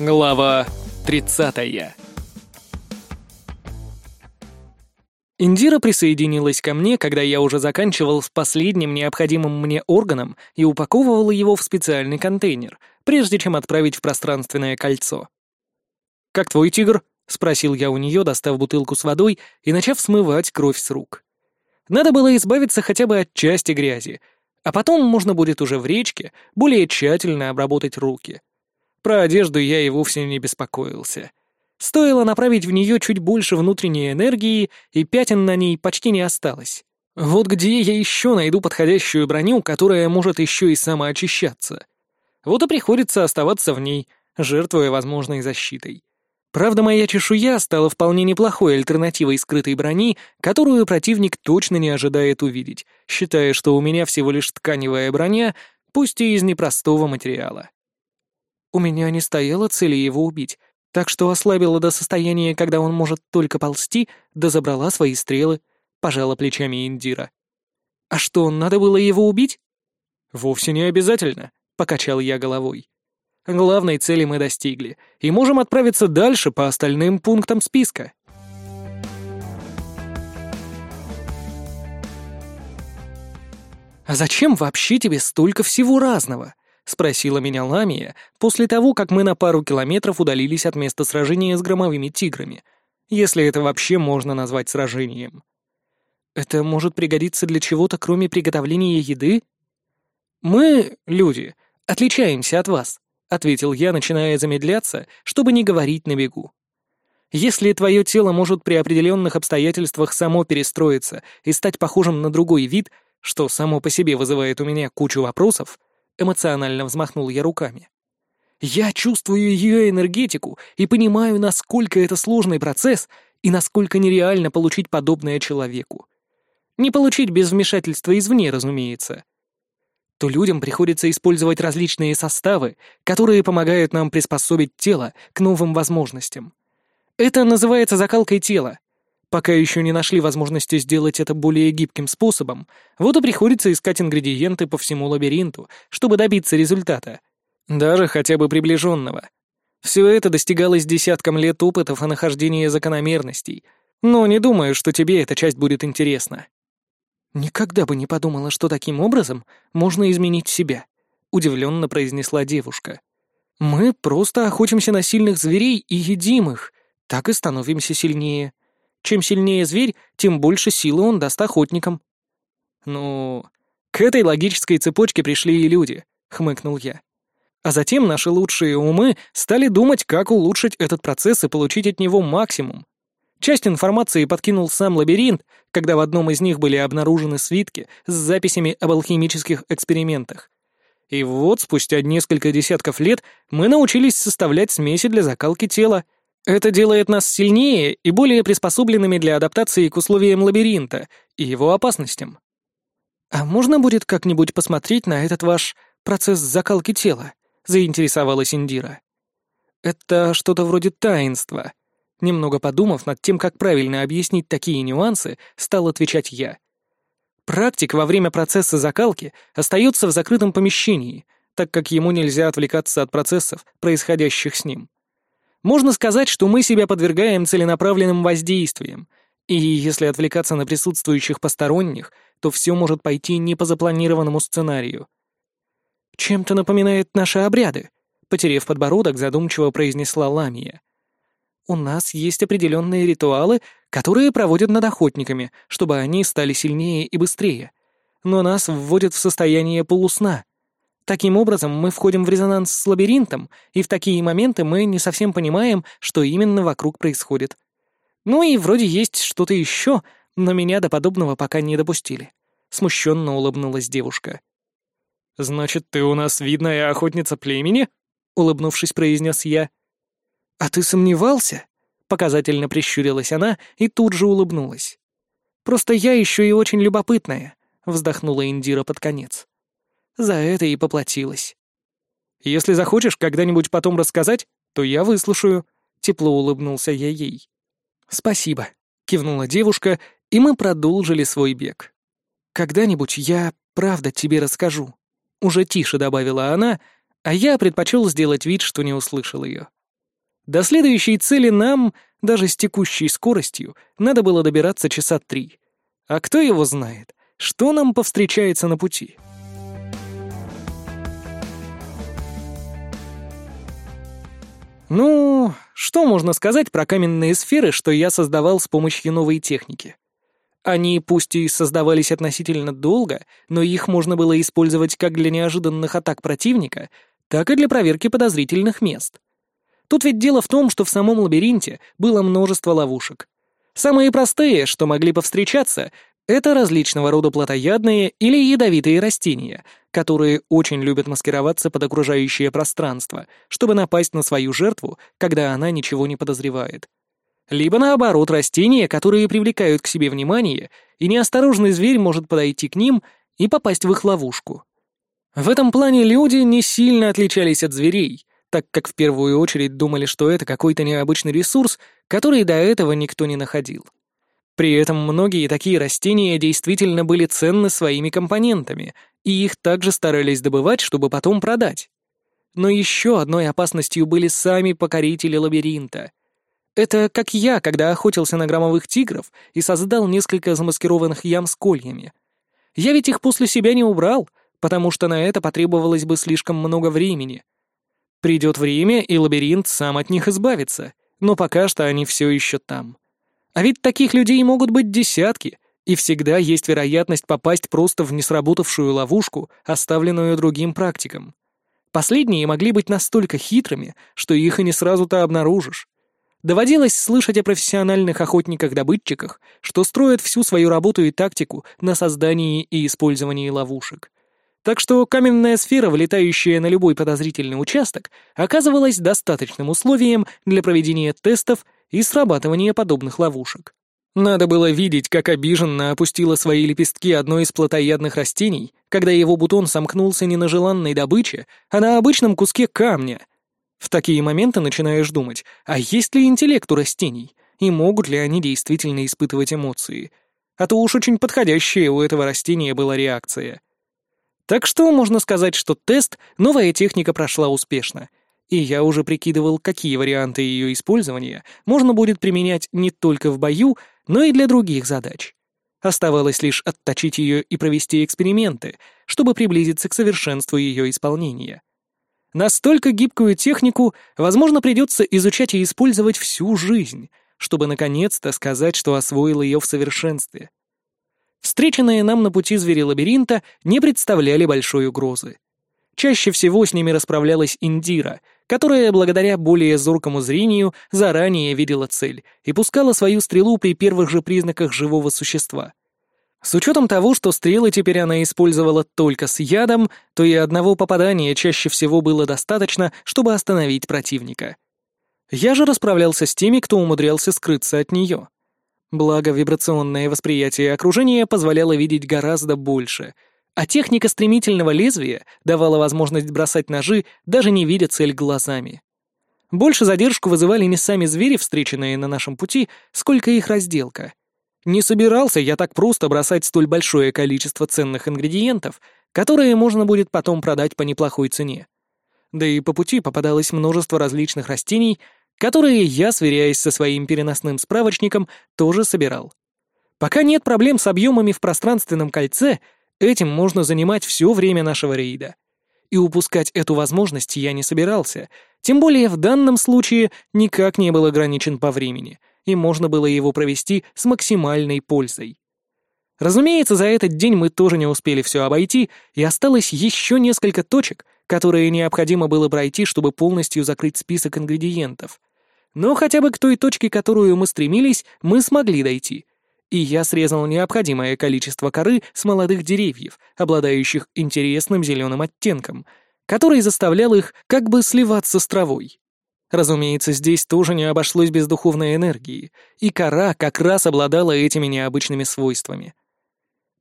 Глава 30 Индира присоединилась ко мне, когда я уже заканчивал с последним необходимым мне органом и упаковывал его в специальный контейнер, прежде чем отправить в пространственное кольцо. «Как твой тигр?» — спросил я у нее, достав бутылку с водой и начав смывать кровь с рук. Надо было избавиться хотя бы от части грязи, а потом можно будет уже в речке более тщательно обработать руки. Про одежду я и вовсе не беспокоился. Стоило направить в нее чуть больше внутренней энергии, и пятен на ней почти не осталось. Вот где я еще найду подходящую броню, которая может еще и самоочищаться. Вот и приходится оставаться в ней, жертвуя возможной защитой. Правда, моя чешуя стала вполне неплохой альтернативой скрытой брони, которую противник точно не ожидает увидеть, считая, что у меня всего лишь тканевая броня, пусть и из непростого материала. У меня не стояло цели его убить, так что ослабила до состояния, когда он может только ползти, да забрала свои стрелы, пожала плечами Индира. А что, надо было его убить? Вовсе не обязательно, покачал я головой. Главной цели мы достигли, и можем отправиться дальше по остальным пунктам списка. «А зачем вообще тебе столько всего разного?» — спросила меня Ламия после того, как мы на пару километров удалились от места сражения с громовыми тиграми, если это вообще можно назвать сражением. «Это может пригодиться для чего-то, кроме приготовления еды?» «Мы, люди, отличаемся от вас», — ответил я, начиная замедляться, чтобы не говорить на бегу. «Если твое тело может при определенных обстоятельствах само перестроиться и стать похожим на другой вид, что само по себе вызывает у меня кучу вопросов», эмоционально взмахнул я руками. «Я чувствую ее энергетику и понимаю, насколько это сложный процесс и насколько нереально получить подобное человеку. Не получить без вмешательства извне, разумеется то людям приходится использовать различные составы, которые помогают нам приспособить тело к новым возможностям. Это называется закалкой тела. Пока еще не нашли возможности сделать это более гибким способом, вот и приходится искать ингредиенты по всему лабиринту, чтобы добиться результата. Даже хотя бы приближенного. Все это достигалось десяткам лет опытов о нахождении закономерностей, но не думаю, что тебе эта часть будет интересна. «Никогда бы не подумала, что таким образом можно изменить себя», — удивленно произнесла девушка. «Мы просто охотимся на сильных зверей и едим их, так и становимся сильнее. Чем сильнее зверь, тем больше силы он даст охотникам». «Ну, к этой логической цепочке пришли и люди», — хмыкнул я. А затем наши лучшие умы стали думать, как улучшить этот процесс и получить от него максимум. Часть информации подкинул сам лабиринт, когда в одном из них были обнаружены свитки с записями об алхимических экспериментах. И вот, спустя несколько десятков лет, мы научились составлять смеси для закалки тела. Это делает нас сильнее и более приспособленными для адаптации к условиям лабиринта и его опасностям. «А можно будет как-нибудь посмотреть на этот ваш процесс закалки тела?» — заинтересовалась Индира. «Это что-то вроде таинства», Немного подумав над тем, как правильно объяснить такие нюансы, стал отвечать я. Практик во время процесса закалки остается в закрытом помещении, так как ему нельзя отвлекаться от процессов, происходящих с ним. Можно сказать, что мы себя подвергаем целенаправленным воздействиям, и если отвлекаться на присутствующих посторонних, то все может пойти не по запланированному сценарию. «Чем-то напоминает наши обряды», — потерев подбородок, задумчиво произнесла Ламия у нас есть определенные ритуалы, которые проводят над охотниками, чтобы они стали сильнее и быстрее. Но нас вводят в состояние полусна. Таким образом, мы входим в резонанс с лабиринтом, и в такие моменты мы не совсем понимаем, что именно вокруг происходит. Ну и вроде есть что-то еще, но меня до подобного пока не допустили. Смущенно улыбнулась девушка. «Значит, ты у нас видная охотница племени?» — улыбнувшись, произнес я. «А ты сомневался?» — показательно прищурилась она и тут же улыбнулась. «Просто я еще и очень любопытная», — вздохнула Индира под конец. За это и поплатилась. «Если захочешь когда-нибудь потом рассказать, то я выслушаю», — тепло улыбнулся я ей. «Спасибо», — кивнула девушка, и мы продолжили свой бег. «Когда-нибудь я правда тебе расскажу», — уже тише добавила она, а я предпочел сделать вид, что не услышал ее. До следующей цели нам, даже с текущей скоростью, надо было добираться часа три. А кто его знает, что нам повстречается на пути? Ну, что можно сказать про каменные сферы, что я создавал с помощью новой техники? Они пусть и создавались относительно долго, но их можно было использовать как для неожиданных атак противника, так и для проверки подозрительных мест. Тут ведь дело в том, что в самом лабиринте было множество ловушек. Самые простые, что могли повстречаться, это различного рода плотоядные или ядовитые растения, которые очень любят маскироваться под окружающее пространство, чтобы напасть на свою жертву, когда она ничего не подозревает. Либо наоборот, растения, которые привлекают к себе внимание, и неосторожный зверь может подойти к ним и попасть в их ловушку. В этом плане люди не сильно отличались от зверей, так как в первую очередь думали, что это какой-то необычный ресурс, который до этого никто не находил. При этом многие такие растения действительно были ценны своими компонентами, и их также старались добывать, чтобы потом продать. Но еще одной опасностью были сами покорители лабиринта. Это как я, когда охотился на громовых тигров и создал несколько замаскированных ям с кольями. Я ведь их после себя не убрал, потому что на это потребовалось бы слишком много времени. Придет время, и лабиринт сам от них избавится, но пока что они все еще там. А ведь таких людей могут быть десятки, и всегда есть вероятность попасть просто в несработавшую ловушку, оставленную другим практиком. Последние могли быть настолько хитрыми, что их и не сразу-то обнаружишь. Доводилось слышать о профессиональных охотниках-добытчиках, что строят всю свою работу и тактику на создании и использовании ловушек. Так что каменная сфера, вылетающая на любой подозрительный участок, оказывалась достаточным условием для проведения тестов и срабатывания подобных ловушек. Надо было видеть, как обиженно опустила свои лепестки одно из плотоядных растений, когда его бутон сомкнулся не на желанной добыче, а на обычном куске камня. В такие моменты начинаешь думать, а есть ли интеллект у растений, и могут ли они действительно испытывать эмоции. А то уж очень подходящая у этого растения была реакция. Так что можно сказать, что тест новая техника прошла успешно, и я уже прикидывал, какие варианты ее использования можно будет применять не только в бою, но и для других задач. Оставалось лишь отточить ее и провести эксперименты, чтобы приблизиться к совершенству ее исполнения. Настолько гибкую технику, возможно, придется изучать и использовать всю жизнь, чтобы наконец-то сказать, что освоил ее в совершенстве. Встреченные нам на пути звери лабиринта не представляли большой угрозы. Чаще всего с ними расправлялась Индира, которая, благодаря более зоркому зрению, заранее видела цель и пускала свою стрелу при первых же признаках живого существа. С учетом того, что стрелы теперь она использовала только с ядом, то и одного попадания чаще всего было достаточно, чтобы остановить противника. Я же расправлялся с теми, кто умудрялся скрыться от нее. Благо, вибрационное восприятие окружения позволяло видеть гораздо больше — а техника стремительного лезвия давала возможность бросать ножи, даже не видя цель глазами. Больше задержку вызывали не сами звери, встреченные на нашем пути, сколько их разделка. Не собирался я так просто бросать столь большое количество ценных ингредиентов, которые можно будет потом продать по неплохой цене. Да и по пути попадалось множество различных растений, которые я, сверяясь со своим переносным справочником, тоже собирал. Пока нет проблем с объемами в пространственном кольце — Этим можно занимать все время нашего рейда. И упускать эту возможность я не собирался, тем более в данном случае никак не был ограничен по времени, и можно было его провести с максимальной пользой. Разумеется, за этот день мы тоже не успели все обойти, и осталось еще несколько точек, которые необходимо было пройти, чтобы полностью закрыть список ингредиентов. Но хотя бы к той точке, которую мы стремились, мы смогли дойти — и я срезал необходимое количество коры с молодых деревьев, обладающих интересным зеленым оттенком, который заставлял их как бы сливаться с травой. Разумеется, здесь тоже не обошлось без духовной энергии, и кора как раз обладала этими необычными свойствами.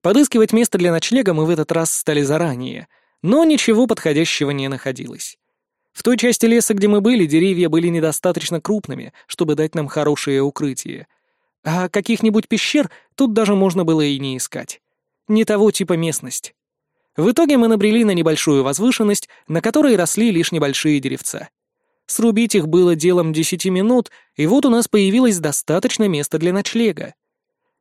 Подыскивать место для ночлега мы в этот раз стали заранее, но ничего подходящего не находилось. В той части леса, где мы были, деревья были недостаточно крупными, чтобы дать нам хорошее укрытие — а каких-нибудь пещер тут даже можно было и не искать. Не того типа местность. В итоге мы набрели на небольшую возвышенность, на которой росли лишь небольшие деревца. Срубить их было делом десяти минут, и вот у нас появилось достаточно места для ночлега.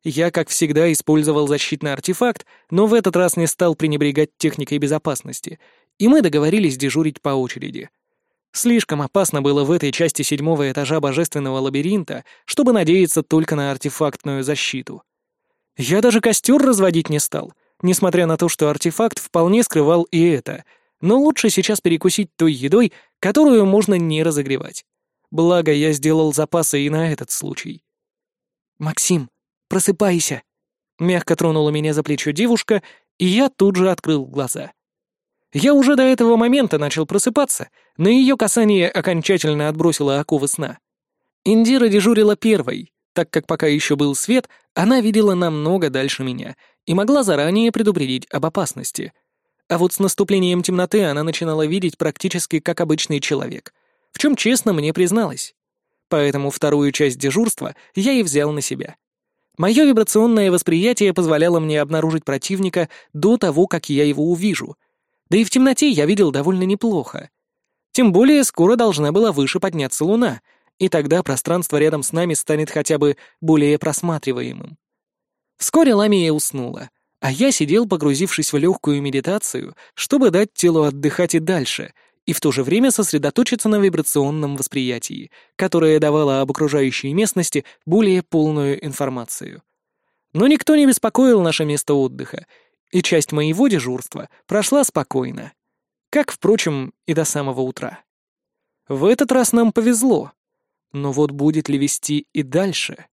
Я, как всегда, использовал защитный артефакт, но в этот раз не стал пренебрегать техникой безопасности, и мы договорились дежурить по очереди. Слишком опасно было в этой части седьмого этажа божественного лабиринта, чтобы надеяться только на артефактную защиту. Я даже костер разводить не стал, несмотря на то, что артефакт вполне скрывал и это, но лучше сейчас перекусить той едой, которую можно не разогревать. Благо, я сделал запасы и на этот случай. «Максим, просыпайся!» Мягко тронула меня за плечо девушка, и я тут же открыл глаза. Я уже до этого момента начал просыпаться, но ее касание окончательно отбросило оковы сна. Индира дежурила первой, так как пока еще был свет, она видела намного дальше меня и могла заранее предупредить об опасности. А вот с наступлением темноты она начинала видеть практически как обычный человек, в чем честно мне призналась. Поэтому вторую часть дежурства я и взял на себя. Мое вибрационное восприятие позволяло мне обнаружить противника до того, как я его увижу — да и в темноте я видел довольно неплохо. Тем более скоро должна была выше подняться луна, и тогда пространство рядом с нами станет хотя бы более просматриваемым. Вскоре Ламия уснула, а я сидел, погрузившись в легкую медитацию, чтобы дать телу отдыхать и дальше, и в то же время сосредоточиться на вибрационном восприятии, которое давало об окружающей местности более полную информацию. Но никто не беспокоил наше место отдыха, и часть моего дежурства прошла спокойно. Как, впрочем, и до самого утра. В этот раз нам повезло. Но вот будет ли вести и дальше?